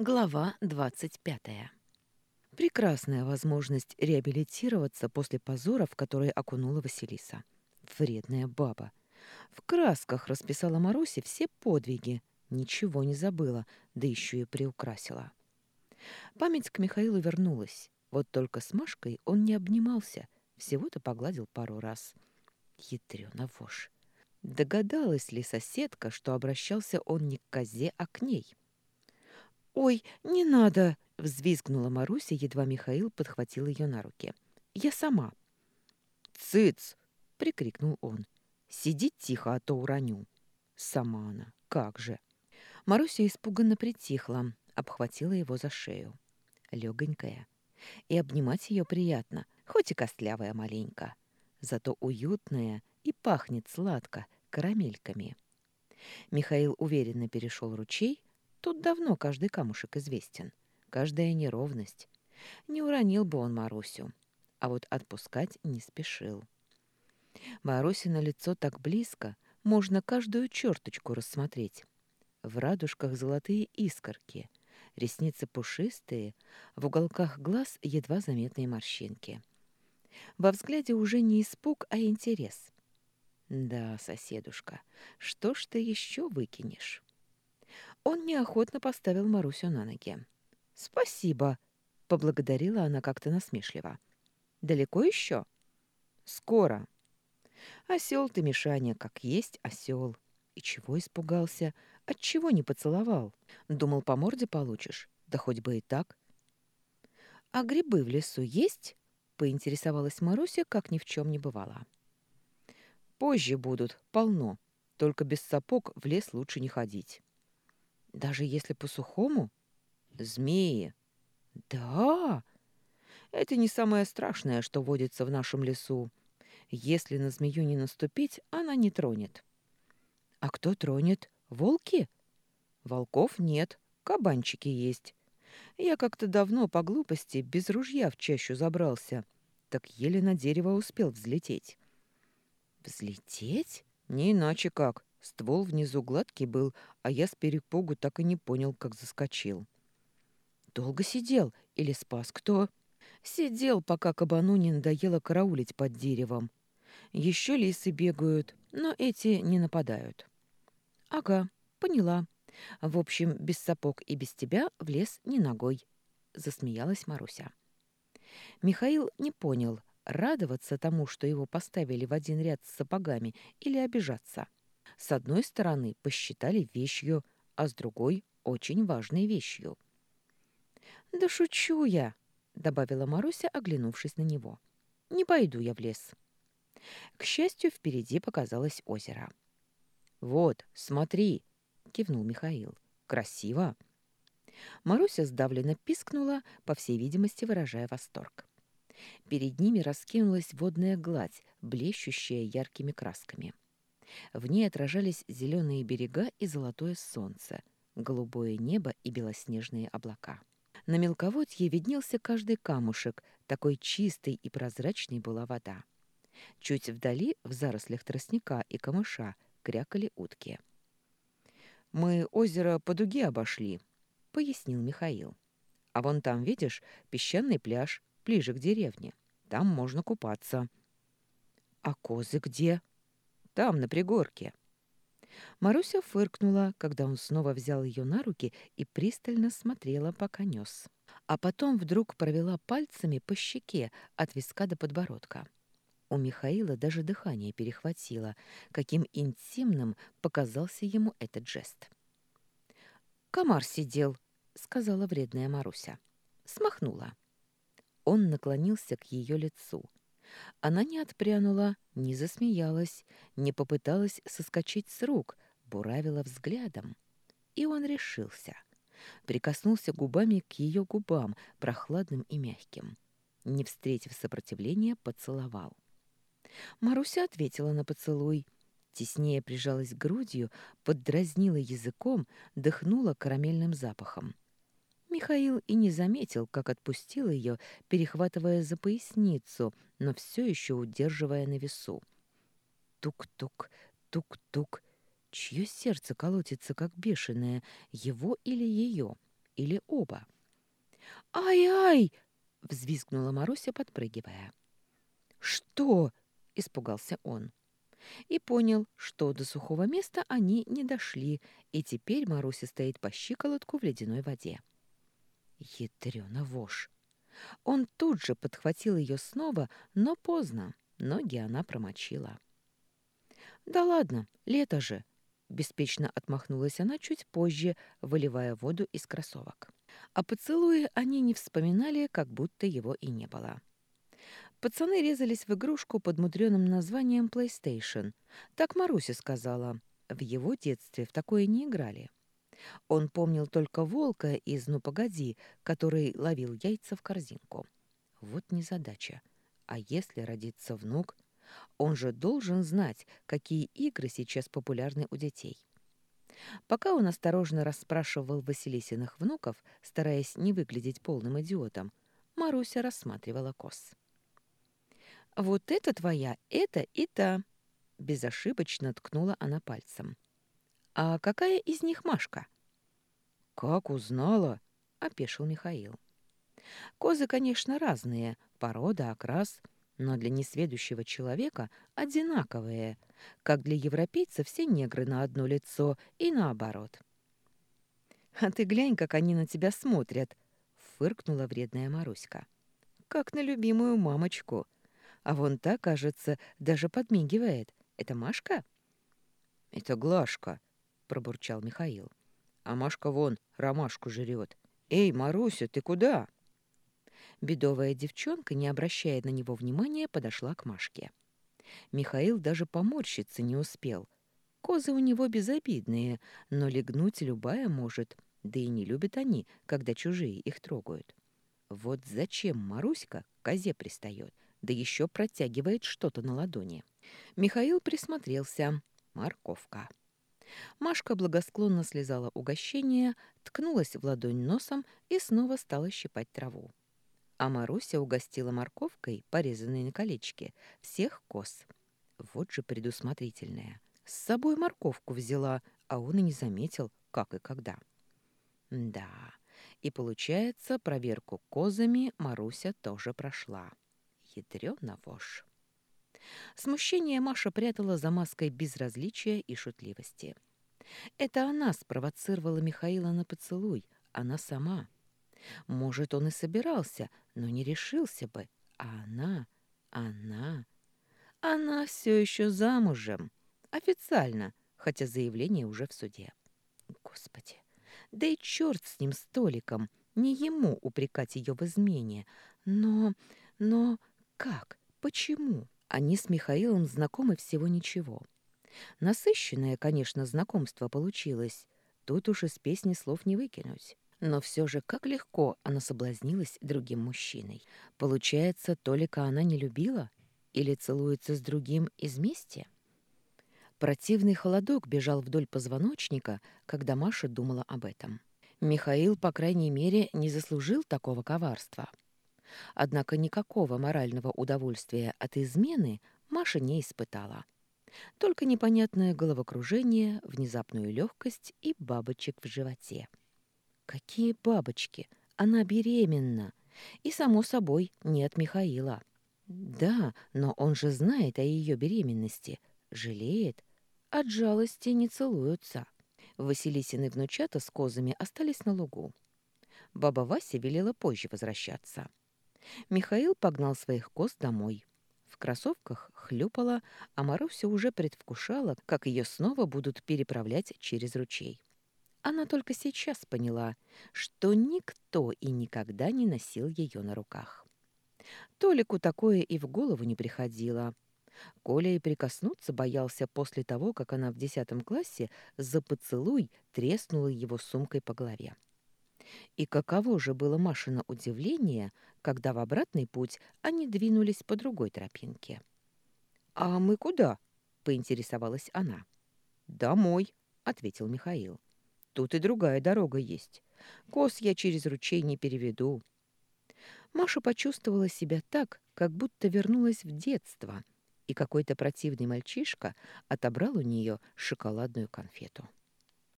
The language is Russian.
Глава 25. Прекрасная возможность реабилитироваться после позора, в который окунула Василиса. Вредная баба. В красках расписала Марусе все подвиги, ничего не забыла, да еще и приукрасила. Память к Михаилу вернулась. Вот только с Машкой он не обнимался, всего-то погладил пару раз. Ядрёна вошь. Догадалась ли соседка, что обращался он не к козе, а к ней? «Ой, не надо!» — взвизгнула Маруся, едва Михаил подхватил ее на руки. «Я сама». «Цыц!» — прикрикнул он. «Сиди тихо, а то уроню». Сама она, как же. Маруся испуганно притихла, обхватила его за шею. Легонькая. И обнимать ее приятно, хоть и костлявая маленько. Зато уютная и пахнет сладко, карамельками. Михаил уверенно перешел ручей, Тут давно каждый камушек известен, каждая неровность. Не уронил бы он Марусю, а вот отпускать не спешил. Марусина лицо так близко, можно каждую черточку рассмотреть. В радужках золотые искорки, ресницы пушистые, в уголках глаз едва заметные морщинки. Во взгляде уже не испуг, а интерес. Да, соседушка, что ж ты еще выкинешь? Он неохотно поставил Марусю на ноги. «Спасибо», — поблагодарила она как-то насмешливо. «Далеко еще?» «Скоро». «Осел ты, Мишаня, как есть осел. И чего испугался? Отчего не поцеловал? Думал, по морде получишь? Да хоть бы и так». «А грибы в лесу есть?» — поинтересовалась Маруся, как ни в чем не бывало. «Позже будут, полно. Только без сапог в лес лучше не ходить». Даже если по-сухому? Змеи. Да. Это не самое страшное, что водится в нашем лесу. Если на змею не наступить, она не тронет. А кто тронет? Волки? Волков нет, кабанчики есть. Я как-то давно по глупости без ружья в чащу забрался, так еле на дерево успел взлететь. Взлететь? Не иначе как. Ствол внизу гладкий был, а я с перепугу так и не понял, как заскочил. Долго сидел или спас кто? Сидел, пока кабану не надоело караулить под деревом. Еще лисы бегают, но эти не нападают. Ага, поняла. В общем, без сапог и без тебя в лес ни ногой, засмеялась Маруся. Михаил не понял, радоваться тому, что его поставили в один ряд с сапогами, или обижаться. С одной стороны, посчитали вещью, а с другой — очень важной вещью. «Да шучу я», — добавила Маруся, оглянувшись на него. «Не пойду я в лес». К счастью, впереди показалось озеро. «Вот, смотри», — кивнул Михаил. «Красиво». Маруся сдавленно пискнула, по всей видимости, выражая восторг. Перед ними раскинулась водная гладь, блещущая яркими красками. В ней отражались зеленые берега и золотое солнце, голубое небо и белоснежные облака. На мелководье виднелся каждый камушек, такой чистой и прозрачной была вода. Чуть вдали, в зарослях тростника и камыша, крякали утки. «Мы озеро по дуге обошли», — пояснил Михаил. «А вон там, видишь, песчаный пляж, ближе к деревне. Там можно купаться». «А козы где?» Там, на пригорке». Маруся фыркнула, когда он снова взял ее на руки и пристально смотрела, пока нес. А потом вдруг провела пальцами по щеке от виска до подбородка. У Михаила даже дыхание перехватило, каким интимным показался ему этот жест. «Комар сидел», — сказала вредная Маруся. Смахнула. Он наклонился к ее лицу, она не отпрянула, не засмеялась, не попыталась соскочить с рук, буравила взглядом. И он решился. Прикоснулся губами к ее губам, прохладным и мягким. Не встретив сопротивления, поцеловал. Маруся ответила на поцелуй. Теснее прижалась грудью, поддразнила языком, дыхнула карамельным запахом. Михаил и не заметил, как отпустил ее, перехватывая за поясницу, но все еще удерживая на весу. Тук-тук, тук-тук. Чье сердце колотится, как бешеное, его или ее? или оба. «Ай-ай!» — взвизгнула Маруся, подпрыгивая. «Что?» — испугался он. И понял, что до сухого места они не дошли, и теперь Маруся стоит по щиколотку в ледяной воде. Ядрёна вошь! Он тут же подхватил ее снова, но поздно. Ноги она промочила. «Да ладно, лето же!» Беспечно отмахнулась она чуть позже, выливая воду из кроссовок. А поцелуи они не вспоминали, как будто его и не было. Пацаны резались в игрушку под мудреным названием PlayStation. Так Маруся сказала. В его детстве в такое не играли. Он помнил только волка из «Ну, погоди», который ловил яйца в корзинку. Вот незадача. А если родится внук? Он же должен знать, какие игры сейчас популярны у детей. Пока он осторожно расспрашивал Василисиных внуков, стараясь не выглядеть полным идиотом, Маруся рассматривала коз. «Вот это твоя, это и та!» Безошибочно ткнула она пальцем. «А какая из них Машка?» «Как узнала?» — опешил Михаил. «Козы, конечно, разные, порода, окрас, но для несведущего человека одинаковые, как для европейцев все негры на одно лицо и наоборот». «А ты глянь, как они на тебя смотрят!» — фыркнула вредная Маруська. «Как на любимую мамочку. А вон та, кажется, даже подмигивает. Это Машка?» «Это Глашка», — пробурчал Михаил. А Машка вон ромашку жрет. «Эй, Маруся, ты куда?» Бедовая девчонка, не обращая на него внимания, подошла к Машке. Михаил даже поморщиться не успел. Козы у него безобидные, но легнуть любая может, да и не любят они, когда чужие их трогают. Вот зачем Маруська к козе пристает, да еще протягивает что-то на ладони. Михаил присмотрелся. Морковка. Машка благосклонно слезала угощение, ткнулась в ладонь носом и снова стала щипать траву. А Маруся угостила морковкой, порезанной на колечки, всех коз. Вот же предусмотрительная. С собой морковку взяла, а он и не заметил, как и когда. Да, и получается, проверку козами Маруся тоже прошла. Ядрёна вошь. Смущение Маша прятала за маской безразличия и шутливости. Это она спровоцировала Михаила на поцелуй, она сама. Может, он и собирался, но не решился бы. А она, она, она все еще замужем. Официально, хотя заявление уже в суде. Господи, да и черт с ним столиком, не ему упрекать ее в измене. Но, но как, почему? Они с Михаилом знакомы всего ничего. Насыщенное, конечно, знакомство получилось. Тут уж из песни слов не выкинуть. Но все же как легко она соблазнилась другим мужчиной. Получается, Толика она не любила? Или целуется с другим из мести? Противный холодок бежал вдоль позвоночника, когда Маша думала об этом. Михаил, по крайней мере, не заслужил такого коварства. Однако никакого морального удовольствия от измены Маша не испытала. Только непонятное головокружение, внезапную легкость и бабочек в животе. Какие бабочки? Она беременна. И, само собой, не от Михаила. Да, но он же знает о ее беременности. Жалеет. От жалости не целуются. Василисины внучата с козами остались на лугу. Баба Вася велела позже возвращаться. Михаил погнал своих коз домой. В кроссовках хлюпала, а Маруся уже предвкушала, как ее снова будут переправлять через ручей. Она только сейчас поняла, что никто и никогда не носил ее на руках. Толику такое и в голову не приходило. Коля и прикоснуться боялся после того, как она в десятом классе за поцелуй треснула его сумкой по голове. И каково же было Машина удивление, когда в обратный путь они двинулись по другой тропинке. «А мы куда?» — поинтересовалась она. «Домой», — ответил Михаил. «Тут и другая дорога есть. Кос я через ручей не переведу». Маша почувствовала себя так, как будто вернулась в детство, и какой-то противный мальчишка отобрал у нее шоколадную конфету.